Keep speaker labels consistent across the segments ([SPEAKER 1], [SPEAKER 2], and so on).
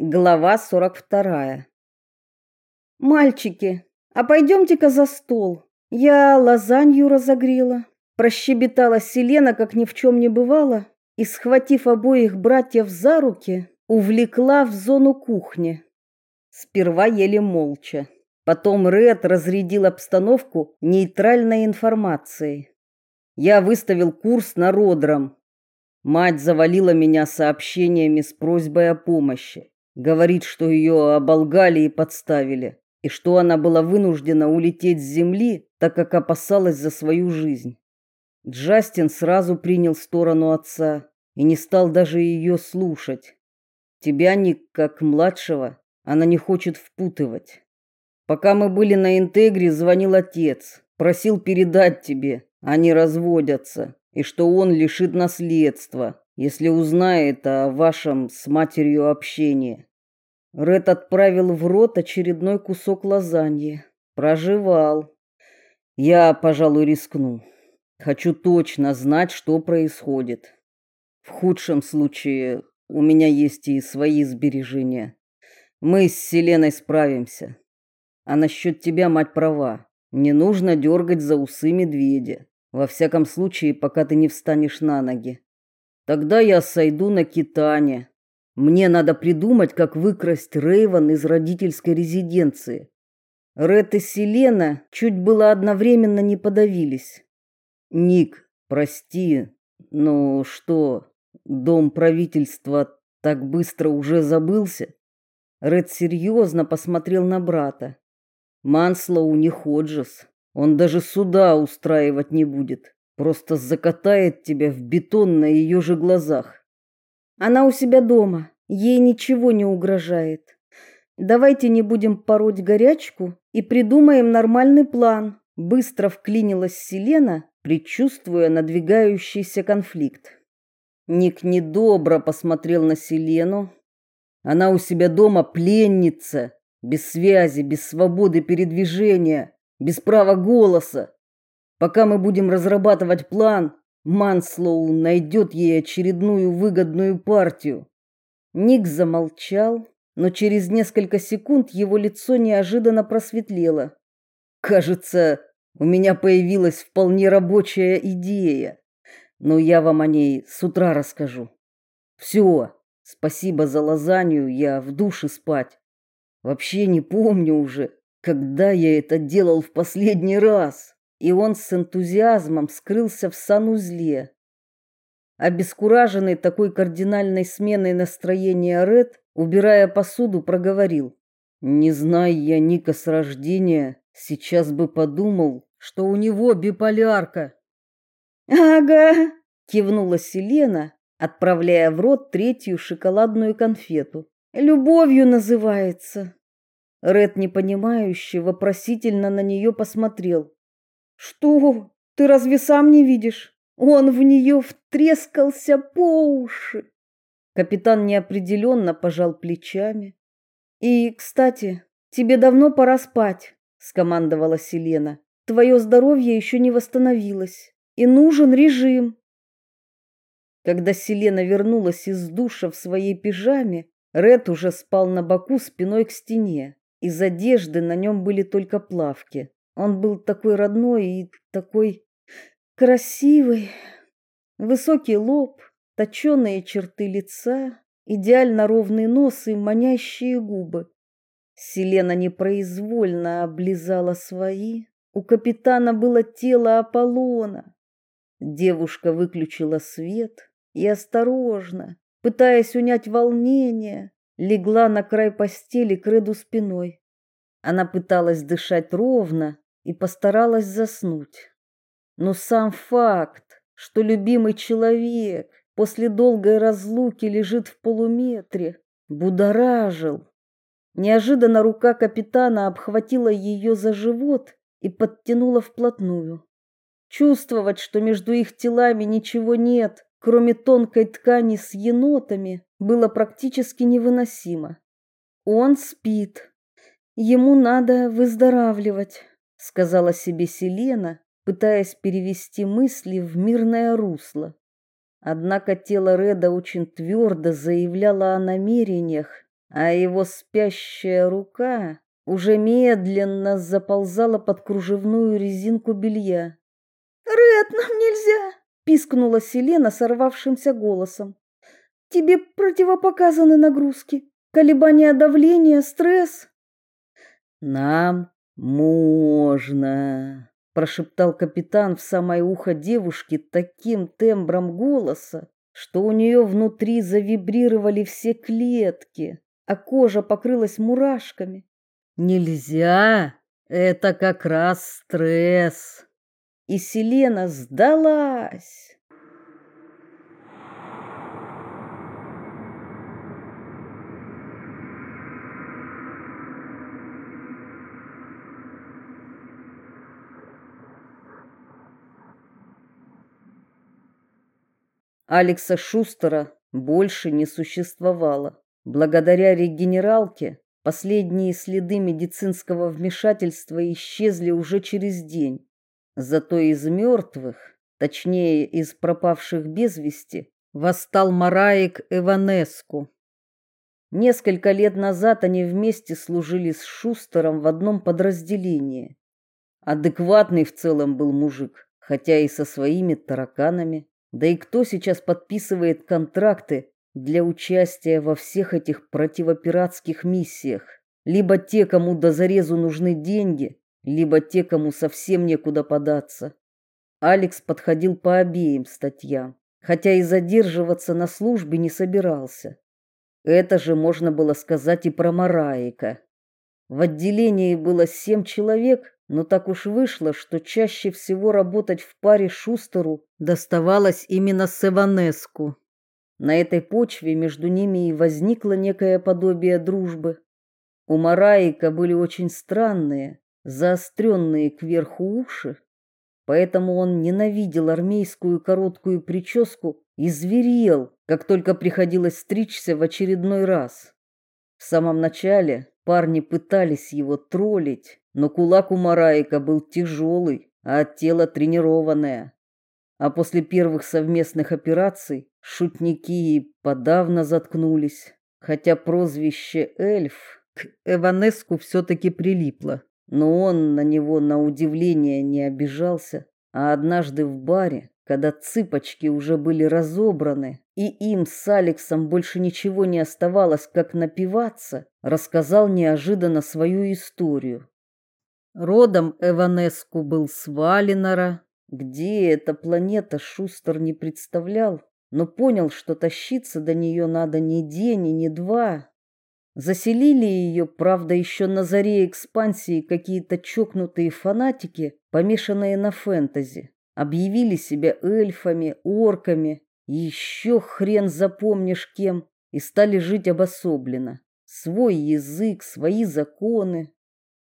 [SPEAKER 1] Глава 42. Мальчики, а пойдемте-ка за стол. Я лазанью разогрела. Прощебетала Селена, как ни в чем не бывало, и, схватив обоих братьев за руки, увлекла в зону кухни. Сперва ели молча. Потом Ред разрядил обстановку нейтральной информацией. Я выставил курс на Родром. Мать завалила меня сообщениями с просьбой о помощи. Говорит, что ее оболгали и подставили, и что она была вынуждена улететь с земли, так как опасалась за свою жизнь. Джастин сразу принял сторону отца и не стал даже ее слушать. Тебя, Ник, как младшего, она не хочет впутывать. Пока мы были на Интегре, звонил отец, просил передать тебе, они разводятся, и что он лишит наследства, если узнает о вашем с матерью общении. Ред отправил в рот очередной кусок лазаньи. Проживал. Я, пожалуй, рискну. Хочу точно знать, что происходит. В худшем случае у меня есть и свои сбережения. Мы с Селеной справимся. А насчет тебя, мать, права. Не нужно дергать за усы медведя. Во всяком случае, пока ты не встанешь на ноги. Тогда я сойду на китане, мне надо придумать, как выкрасть Рейвен из родительской резиденции. Ред и Селена чуть было одновременно не подавились. Ник, прости, но что, дом правительства так быстро уже забылся? Ред серьезно посмотрел на брата. Манслоу не Ходжес. Он даже суда устраивать не будет. Просто закатает тебя в бетон на ее же глазах. Она у себя дома, ей ничего не угрожает. Давайте не будем пороть горячку и придумаем нормальный план. Быстро вклинилась Селена, предчувствуя надвигающийся конфликт. Ник недобро посмотрел на Селену. Она у себя дома пленница, без связи, без свободы передвижения, без права голоса. Пока мы будем разрабатывать план, Манслоу найдет ей очередную выгодную партию. Ник замолчал, но через несколько секунд его лицо неожиданно просветлело. Кажется, у меня появилась вполне рабочая идея, но я вам о ней с утра расскажу. Все, спасибо за лазанью, я в душе спать. Вообще не помню уже, когда я это делал в последний раз и он с энтузиазмом скрылся в санузле. Обескураженный такой кардинальной сменой настроения Ред, убирая посуду, проговорил: "Не зная я Ника с рождения, сейчас бы подумал, что у него биполярка". "Ага", кивнула Селена, отправляя в рот третью шоколадную конфету. "Любовью называется". Ред непонимающе вопросительно на нее посмотрел. Что? Ты разве сам не видишь? Он в нее втрескался по уши. Капитан неопределенно пожал плечами. И, кстати, тебе давно пора спать, скомандовала Селена. Твое здоровье еще не восстановилось, и нужен режим. Когда Селена вернулась из душа в своей пижаме, Ред уже спал на боку спиной к стене. Из одежды на нем были только плавки. Он был такой родной и такой красивый. Высокий лоб, точеные черты лица, идеально ровный нос и манящие губы. Селена непроизвольно облизала свои. У капитана было тело Аполлона. Девушка выключила свет и осторожно, пытаясь унять волнение, легла на край постели к Реду спиной. Она пыталась дышать ровно, и постаралась заснуть. Но сам факт, что любимый человек после долгой разлуки лежит в полуметре, будоражил. Неожиданно рука капитана обхватила ее за живот и подтянула вплотную. Чувствовать, что между их телами ничего нет, кроме тонкой ткани с енотами, было практически невыносимо. Он спит. Ему надо выздоравливать сказала себе Селена, пытаясь перевести мысли в мирное русло. Однако тело Реда очень твердо заявляло о намерениях, а его спящая рука уже медленно заползала под кружевную резинку белья. «Ред, нам нельзя!» – пискнула Селена сорвавшимся голосом. «Тебе противопоказаны нагрузки, колебания давления, стресс». «Нам можно!» – прошептал капитан в самое ухо девушки таким тембром голоса, что у нее внутри завибрировали все клетки, а кожа покрылась мурашками. Нельзя, это как раз стресс. И Селена сдалась. Алекса Шустера больше не существовало. Благодаря регенералке последние следы медицинского вмешательства исчезли уже через день. Зато из мертвых, точнее из пропавших без вести, восстал Мараик Эванеску. Несколько лет назад они вместе служили с Шустером в одном подразделении. Адекватный в целом был мужик, хотя и со своими тараканами. Да и кто сейчас подписывает контракты для участия во всех этих противопиратских миссиях? Либо те, кому до зарезу нужны деньги, либо те, кому совсем некуда податься. Алекс подходил по обеим статьям, хотя и задерживаться на службе не собирался. Это же можно было сказать и про Мараика. В отделении было семь человек, но так уж вышло, что чаще всего работать в паре Шустеру доставалось именно Севанеску. На этой почве между ними и возникло некое подобие дружбы. У Мараика были очень странные, заостренные кверху уши, поэтому он ненавидел армейскую короткую прическу и зверел, как только приходилось стричься в очередной раз. В самом начале парни пытались его троллить, но кулак у Мараика был тяжелый, а тело тренированное. А после первых совместных операций шутники и подавно заткнулись, хотя прозвище «эльф» к Эванеску все-таки прилипло. Но он на него на удивление не обижался, а однажды в баре, когда цыпочки уже были разобраны, и им с Алексом больше ничего не оставалось, как напиваться, рассказал неожиданно свою историю. Родом Эванеску был с Валинора. Где эта планета Шустер не представлял, но понял, что тащиться до нее надо не день и не два. Заселили ее, правда, еще на заре экспансии какие-то чокнутые фанатики, помешанные на фэнтези. Объявили себя эльфами, орками, еще хрен запомнишь кем, и стали жить обособленно. Свой язык, свои законы,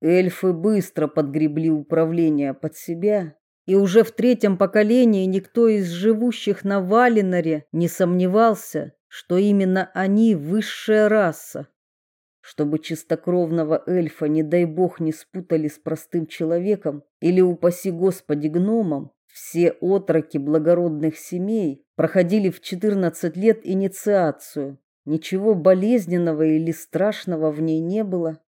[SPEAKER 1] Эльфы быстро подгребли управление под себя, и уже в третьем поколении никто из живущих на Валиноре не сомневался, что именно они высшая раса. Чтобы чистокровного эльфа, не дай бог, не спутали с простым человеком или, упаси Господи, гномом, все отроки благородных семей проходили в 14 лет инициацию. Ничего болезненного или страшного в ней не было.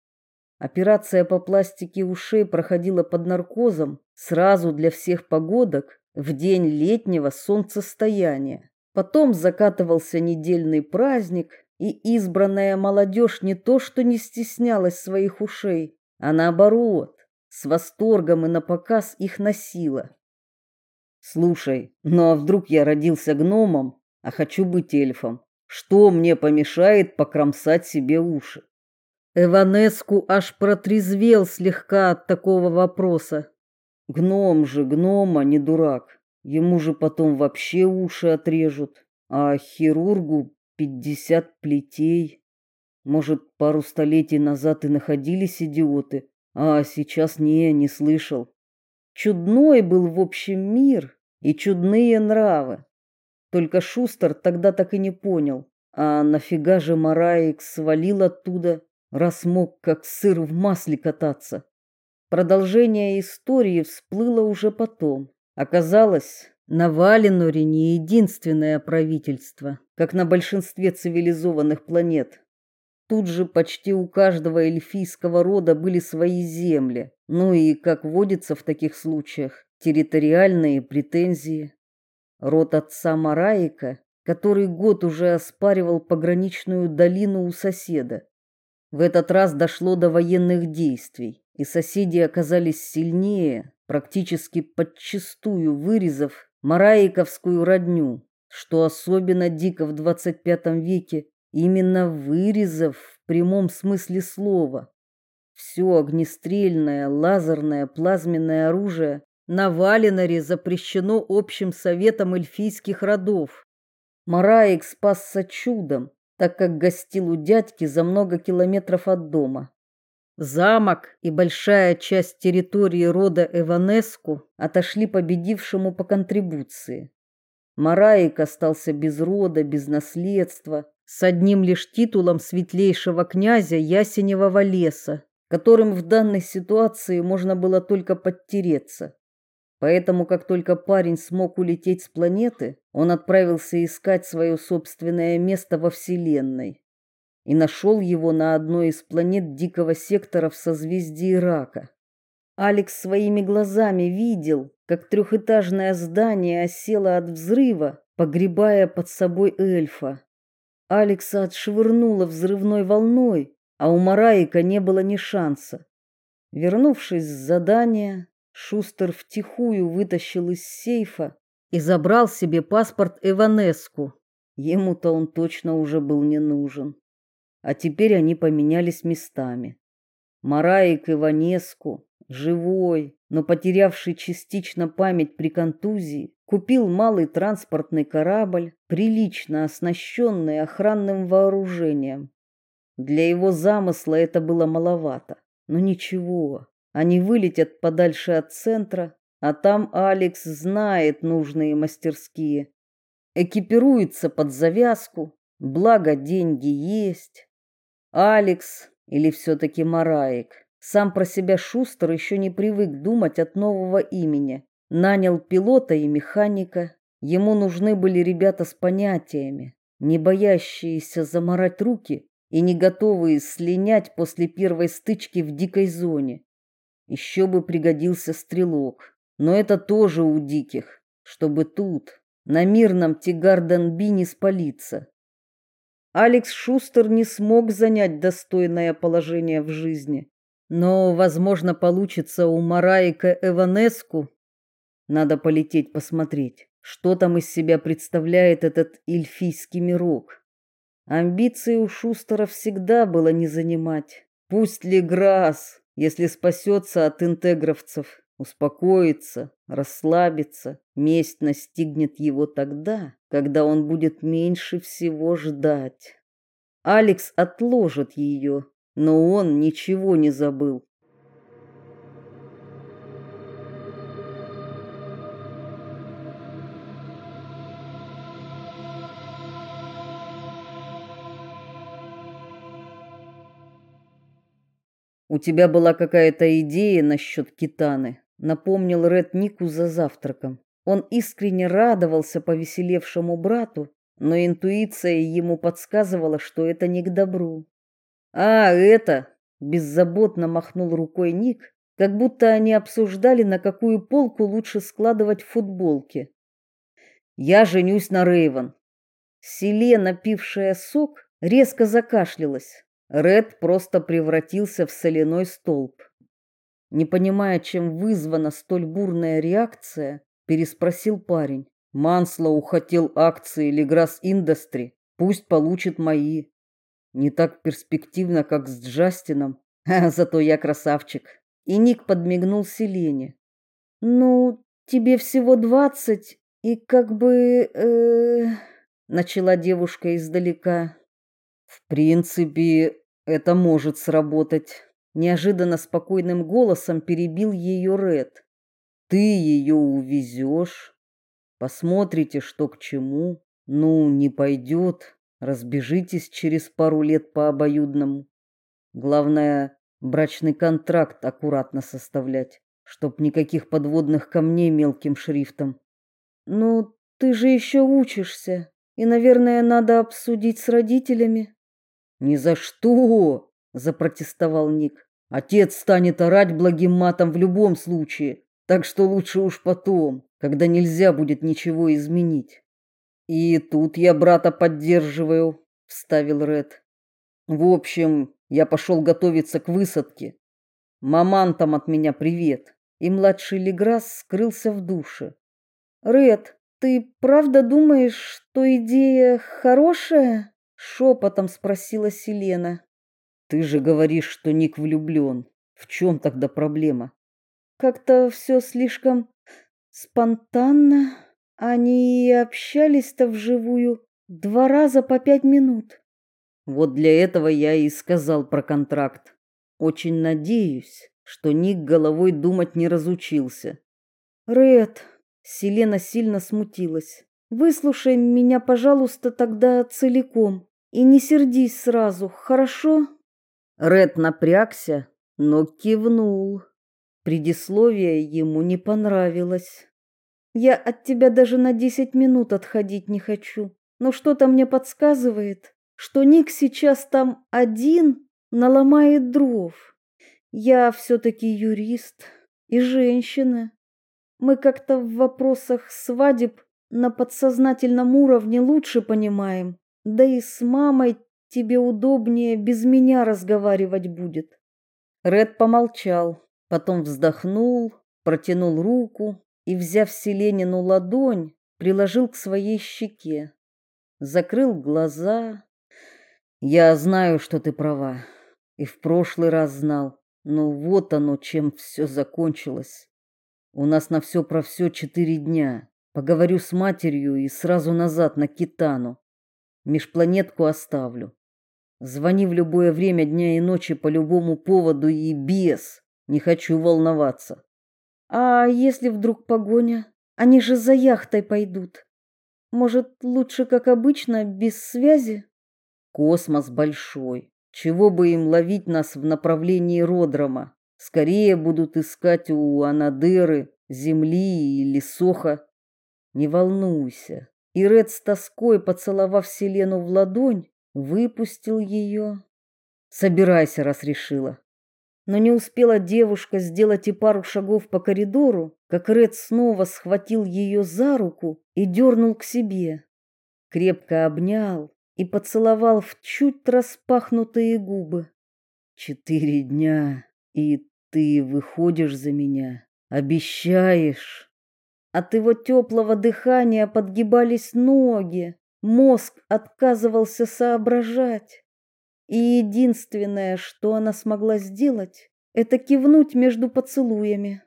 [SPEAKER 1] Операция по пластике ушей проходила под наркозом сразу для всех погодок в день летнего солнцестояния. Потом закатывался недельный праздник, и избранная молодежь не то что не стеснялась своих ушей, а наоборот, с восторгом и напоказ их носила. Слушай, ну а вдруг я родился гномом, а хочу быть эльфом? Что мне помешает покромсать себе уши? Эванеску аж протрезвел слегка от такого вопроса. Гном же гнома не дурак. Ему же потом вообще уши отрежут, а хирургу пятьдесят плетей. Может, пару столетий назад и находились идиоты, а сейчас не, не слышал. Чудной был в общем мир и чудные нравы. Только Шустер тогда так и не понял, а нафига же Мараик свалил оттуда раз мог как сыр в масле кататься. Продолжение истории всплыло уже потом. Оказалось, на Валеноре не единственное правительство, как на большинстве цивилизованных планет. тут же почти у каждого эльфийского рода были свои земли. Ну и, как водится в таких случаях, территориальные претензии. Род отца Мараика, который год уже оспаривал пограничную долину у соседа. В этот раз дошло до военных действий, и соседи оказались сильнее, практически подчистую вырезав мараиковскую родню, что особенно дико в 25 веке, именно вырезав в прямом смысле слова. Все огнестрельное, лазерное, плазменное оружие на Валеноре запрещено общим советом эльфийских родов. Мараик спасся чудом, так как гостил у дядьки за много километров от дома. Замок и большая часть территории рода Эванеску отошли победившему по контрибуции. Мараик остался без рода, без наследства, с одним лишь титулом светлейшего князя Ясеневого леса, которым в данной ситуации можно было только подтереться. Поэтому, как только парень смог улететь с планеты, он отправился искать свое собственное место во Вселенной и нашел его на одной из планет дикого сектора в созвездии Рака. Алекс своими глазами видел, как трехэтажное здание осело от взрыва, погребая под собой эльфа. Алекса отшвырнуло взрывной волной, а у Мараика не было ни шанса. Вернувшись с задания, Шустер втихую вытащил из сейфа и забрал себе паспорт Эванеску. Ему-то он точно уже был не нужен а теперь они поменялись местами. Мараик Иванеску, живой, но потерявший частично память при контузии, купил малый транспортный корабль, прилично оснащенный охранным вооружением. Для его замысла это было маловато, но ничего, они вылетят подальше от центра, а там Алекс знает нужные мастерские. Экипируется под завязку, благо деньги есть. Алекс или все-таки Мараик. Сам про себя Шустер еще не привык думать от нового имени. Нанял пилота и механика. Ему нужны были ребята с понятиями, не боящиеся заморать руки и не готовые слинять после первой стычки в дикой зоне. Еще бы пригодился стрелок, но это тоже у диких, чтобы тут, на мирном Тигарден-Би не спалиться. Алекс Шустер не смог занять достойное положение в жизни. Но, возможно, получится у Мараика Эванеску. Надо полететь посмотреть, что там из себя представляет этот эльфийский мирок. Амбиции у Шустера всегда было не занимать. Пусть Леграс, если спасется от интегровцев, успокоится, расслабится, месть настигнет его тогда, когда он будет меньше всего ждать. Алекс отложит ее, но он ничего не забыл. У тебя была какая-то идея насчет Китаны? напомнил Ред Нику за завтраком. Он искренне радовался повеселевшему брату, но интуиция ему подсказывала, что это не к добру. А, это, беззаботно махнул рукой Ник, как будто они обсуждали, на какую полку лучше складывать футболки. Я женюсь на Рейвен. Селена, пившая сок, резко закашлялась. Ред просто превратился в соляной столб. Не понимая, чем вызвана столь бурная реакция, переспросил парень. Манслоу хотел акции Леграс Индастри, пусть получит мои. Не так перспективно, как с Джастином, а зато я красавчик. И Ник подмигнул Селене. Ну, тебе всего двадцать, и как бы э начала девушка издалека. В принципе, это может сработать, Неожиданно спокойным голосом перебил ее Ред. Ты ее увезешь, посмотрите, что к чему. Ну, не пойдет, разбежитесь через пару лет по обоюдному. Главное, брачный контракт аккуратно составлять, чтоб никаких подводных камней мелким шрифтом. Ну, ты же еще учишься, и, наверное, надо обсудить с родителями.
[SPEAKER 2] Ни за что, запротестовал Ник. Отец станет орать благим матом в любом случае, так что лучше уж потом, когда нельзя будет ничего изменить. И тут я брата поддерживаю, вставил Ред. В общем, я пошел готовиться к высадке. Маман там от меня привет. И младший Леграс скрылся в душе.
[SPEAKER 1] Ред, ты правда думаешь, что идея хорошая? Шепотом спросила Селена.
[SPEAKER 2] Ты же говоришь, что Ник влюблен. В чем тогда проблема?
[SPEAKER 1] Как-то все слишком спонтанно. Они общались-то вживую два раза по пять минут.
[SPEAKER 2] Вот для этого я и сказал про контракт. Очень надеюсь, что Ник головой думать не разучился.
[SPEAKER 1] Ред, Селена сильно смутилась. Выслушай меня, пожалуйста, тогда целиком и не сердись сразу, хорошо?
[SPEAKER 2] Ред напрягся, но кивнул. Предисловие ему не понравилось.
[SPEAKER 1] Я от тебя даже на десять минут отходить не хочу. Но что-то мне подсказывает, что Ник сейчас там один наломает дров. Я все-таки юрист и женщина. Мы как-то в вопросах свадеб на подсознательном уровне лучше понимаем. Да и с мамой тебе удобнее без меня разговаривать будет.
[SPEAKER 2] Ред помолчал, потом вздохнул, протянул руку и, взяв Селенину ладонь, приложил к своей щеке. Закрыл глаза. Я знаю, что ты права. И в прошлый раз знал. Но вот оно, чем все закончилось. У нас на все про все четыре дня. Поговорю с матерью и сразу назад на Китану. Межпланетку оставлю. Звони в любое время дня и ночи по любому поводу и без. Не хочу волноваться.
[SPEAKER 1] А если вдруг погоня? Они же за яхтой пойдут. Может, лучше, как обычно, без связи?
[SPEAKER 2] Космос большой. Чего бы им ловить нас в направлении Родрома? Скорее будут искать у Анадыры, Земли или Соха. Не волнуйся. И Ред с тоской, поцеловав Селену в ладонь, выпустил ее. Собирайся, раз решила. Но не успела девушка сделать и пару шагов по коридору, как Ред снова схватил ее за руку и дернул к себе. Крепко обнял и поцеловал в чуть распахнутые губы. Четыре дня, и ты выходишь за меня, обещаешь. От его теплого дыхания подгибались ноги, мозг отказывался соображать. И единственное, что она смогла сделать, это кивнуть между поцелуями.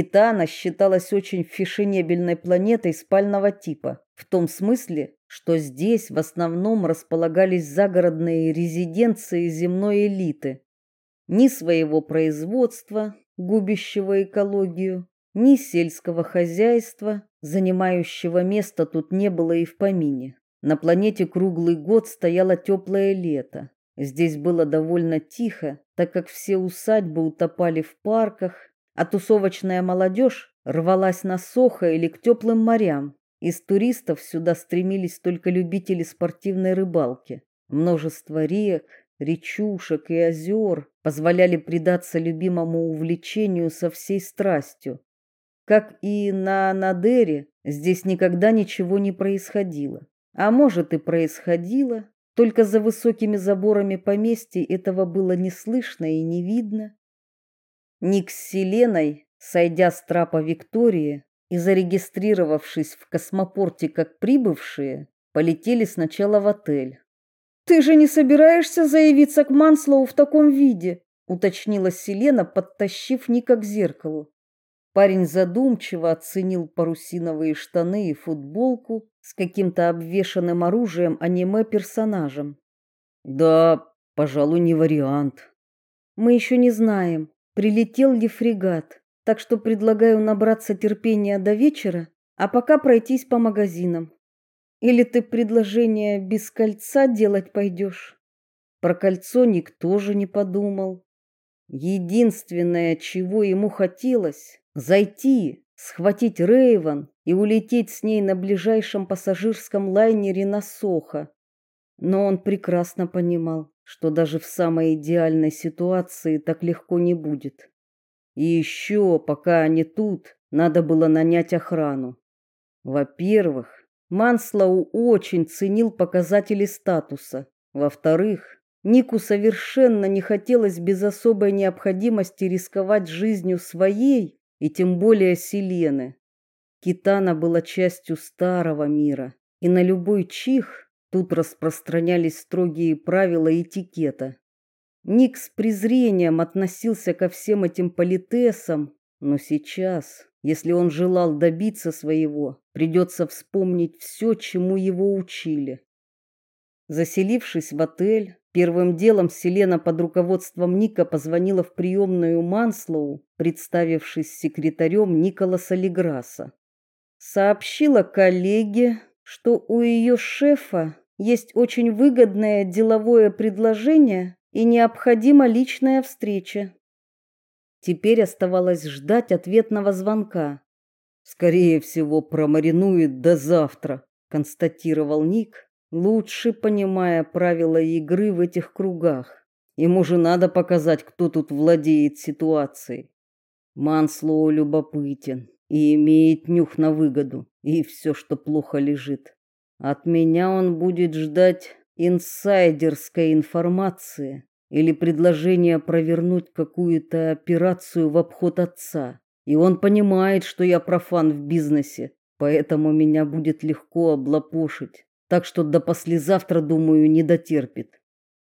[SPEAKER 2] Китана считалась очень фешенебельной планетой спального типа, в том смысле, что здесь в основном располагались загородные резиденции земной элиты. Ни своего производства, губящего экологию, ни сельского хозяйства, занимающего место тут не было и в помине. На планете круглый год стояло теплое лето. Здесь было довольно тихо, так как все усадьбы утопали в парках, а тусовочная молодежь рвалась на Сохо или к теплым морям. Из туристов сюда стремились только любители спортивной рыбалки. Множество рек, речушек и озер позволяли предаться любимому увлечению со всей страстью. Как и на Надере, здесь никогда ничего не происходило. А может и происходило, только за высокими заборами поместья этого было не слышно и не видно. Ник с Селеной, сойдя с трапа Виктории и зарегистрировавшись в космопорте как прибывшие, полетели сначала в отель.
[SPEAKER 1] Ты же не собираешься заявиться к Манслоу в таком виде, уточнила Селена, подтащив Ника к зеркалу.
[SPEAKER 2] Парень задумчиво оценил парусиновые штаны и футболку с каким-то обвешанным оружием аниме-персонажем. Да, пожалуй, не вариант.
[SPEAKER 1] Мы еще не знаем, прилетел ли фрегат, так что предлагаю набраться терпения до вечера, а пока пройтись по магазинам. Или ты предложение без кольца делать пойдешь?
[SPEAKER 2] Про кольцо никто же не подумал. Единственное, чего ему хотелось зайти, схватить Рейвен и улететь с ней на ближайшем пассажирском лайнере на Сохо. Но он прекрасно понимал, что даже в самой идеальной ситуации так легко не будет. И еще, пока они тут, надо было нанять охрану. Во-первых, Манслоу очень ценил показатели статуса. Во-вторых, Нику совершенно не хотелось без особой необходимости рисковать жизнью своей и тем более Селены. Китана была частью старого мира, и на любой чих тут распространялись строгие правила этикета. Ник с презрением относился ко всем этим политесам, но сейчас, если он желал добиться своего, придется вспомнить все, чему его учили. Заселившись в отель, первым делом Селена под руководством Ника позвонила в приемную Манслоу, представившись секретарем Николаса Леграса. Сообщила коллеге, что у ее шефа есть очень выгодное деловое предложение и необходима личная встреча. Теперь оставалось ждать ответного звонка. Скорее всего, промаринует до завтра, констатировал Ник, лучше понимая правила игры в этих кругах. Ему же надо показать, кто тут владеет ситуацией. Манслоу любопытен и имеет нюх на выгоду, и все, что плохо лежит. От меня он будет ждать инсайдерской информации или предложения провернуть какую-то операцию в обход отца. И он понимает, что я профан в бизнесе, поэтому меня будет легко облапошить. Так что до послезавтра, думаю, не дотерпит.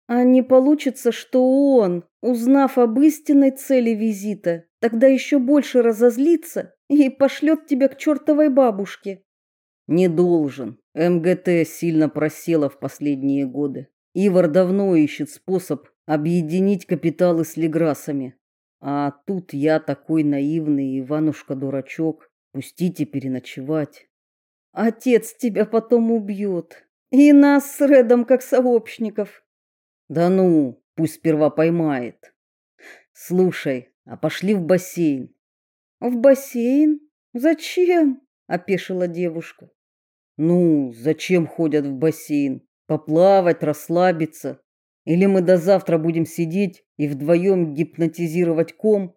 [SPEAKER 1] А не получится, что он, узнав об истинной цели визита, тогда еще больше разозлится и пошлет тебя к чертовой бабушке.
[SPEAKER 2] Не должен. МГТ сильно просела в последние годы. Ивар давно ищет способ объединить капиталы с Леграсами. А тут я такой наивный Иванушка-дурачок. Пустите переночевать.
[SPEAKER 1] Отец тебя потом убьет. И нас с Редом как сообщников.
[SPEAKER 2] Да ну, пусть сперва поймает. Слушай, а пошли в бассейн.
[SPEAKER 1] В бассейн? Зачем? опешила девушка.
[SPEAKER 2] Ну, зачем ходят в бассейн? Поплавать, расслабиться. Или мы до завтра будем сидеть и вдвоем гипнотизировать ком?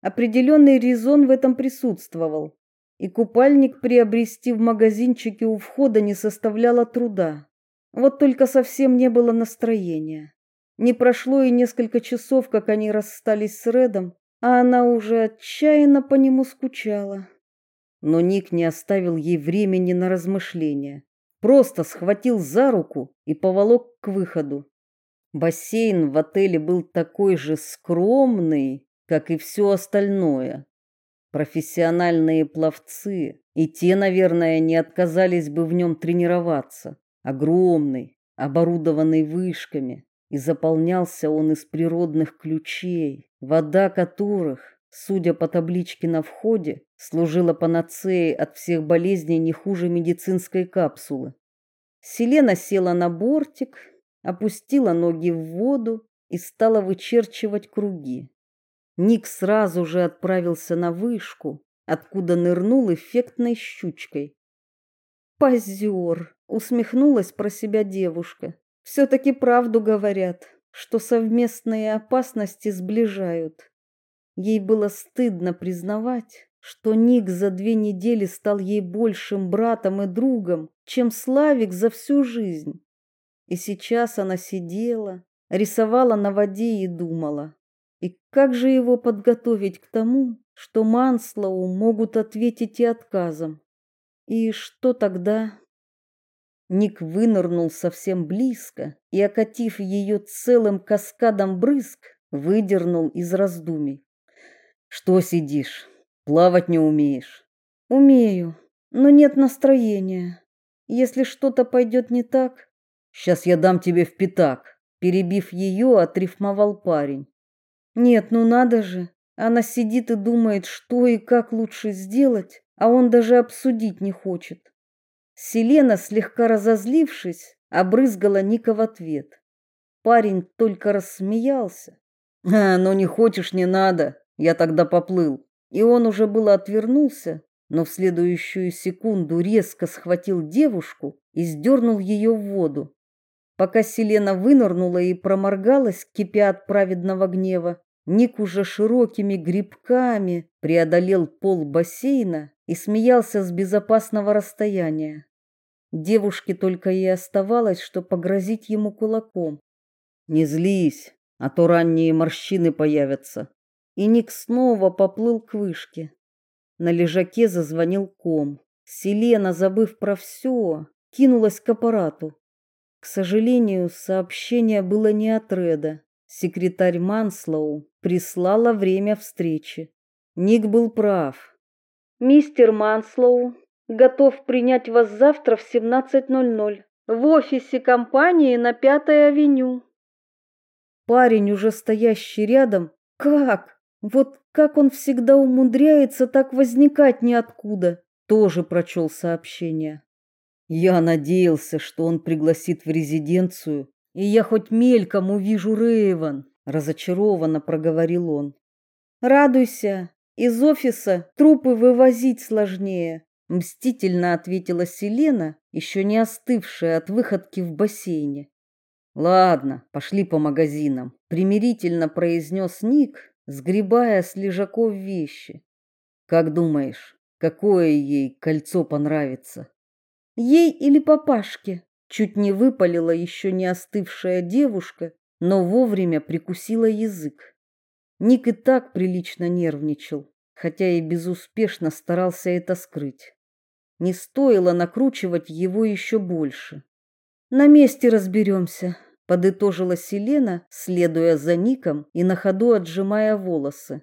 [SPEAKER 1] Определенный резон в этом присутствовал. И купальник приобрести в магазинчике у входа не составляло труда. Вот только совсем не было настроения. Не прошло и несколько часов, как они расстались с Редом, а она уже отчаянно по нему скучала
[SPEAKER 2] но Ник не оставил ей времени на размышления. Просто схватил за руку и поволок к выходу. Бассейн в отеле был такой же скромный, как и все остальное. Профессиональные пловцы, и те, наверное, не отказались бы в нем тренироваться. Огромный, оборудованный вышками, и заполнялся он из природных ключей, вода которых судя по табличке на входе, служила панацеей от всех болезней не хуже медицинской капсулы. Селена села на бортик, опустила ноги в воду и стала вычерчивать круги. Ник сразу же отправился на вышку, откуда нырнул эффектной щучкой.
[SPEAKER 1] Позер, усмехнулась про себя девушка. все таки правду говорят, что совместные опасности сближают. Ей было стыдно признавать, что Ник за две недели стал ей большим братом и другом, чем Славик за всю жизнь. И сейчас она сидела, рисовала на воде и думала, и как же его подготовить к тому, что Манслоу могут ответить и отказом? И что тогда? Ник вынырнул совсем близко и, окатив ее целым каскадом брызг, выдернул из раздумий.
[SPEAKER 2] Что сидишь? Плавать не умеешь?
[SPEAKER 1] Умею, но нет настроения. Если что-то пойдет не так,
[SPEAKER 2] сейчас я дам тебе в пятак, перебив ее, отрифмовал парень.
[SPEAKER 1] Нет, ну надо же. Она сидит и думает, что и как лучше сделать, а он даже обсудить не хочет. Селена, слегка разозлившись, обрызгала Ника в ответ. Парень только рассмеялся.
[SPEAKER 2] «А, ну не хочешь, не надо, я тогда поплыл». И он уже было отвернулся, но в следующую секунду резко схватил девушку и сдернул ее в воду. Пока Селена вынырнула и проморгалась, кипя от праведного гнева, Ник уже широкими грибками преодолел пол бассейна и смеялся с безопасного расстояния. Девушке только и оставалось, что погрозить ему кулаком. «Не злись, а то ранние морщины появятся».
[SPEAKER 1] И Ник снова поплыл к вышке. На лежаке зазвонил ком. Селена, забыв про все, кинулась к аппарату. К сожалению, сообщение было не от Реда. Секретарь Манслоу прислала время встречи. Ник был прав. Мистер Манслоу готов принять вас завтра в 17:00 в офисе компании на Пятой авеню. Парень, уже стоящий рядом, как? Вот как он всегда умудряется так возникать ниоткуда, тоже прочел сообщение.
[SPEAKER 2] Я надеялся, что он пригласит в резиденцию, и я хоть мельком увижу Рейвен, разочарованно проговорил он.
[SPEAKER 1] Радуйся, из офиса трупы вывозить сложнее, мстительно ответила Селена, еще не остывшая от выходки в бассейне.
[SPEAKER 2] Ладно, пошли по магазинам, примирительно произнес Ник, сгребая с лежаков вещи. Как думаешь, какое ей кольцо понравится?
[SPEAKER 1] Ей или папашке? Чуть не выпалила еще не остывшая девушка, но вовремя прикусила язык. Ник и так прилично нервничал, хотя и безуспешно старался это скрыть. Не стоило накручивать его еще больше. На месте разберемся, подытожила Селена, следуя за Ником и на ходу отжимая волосы.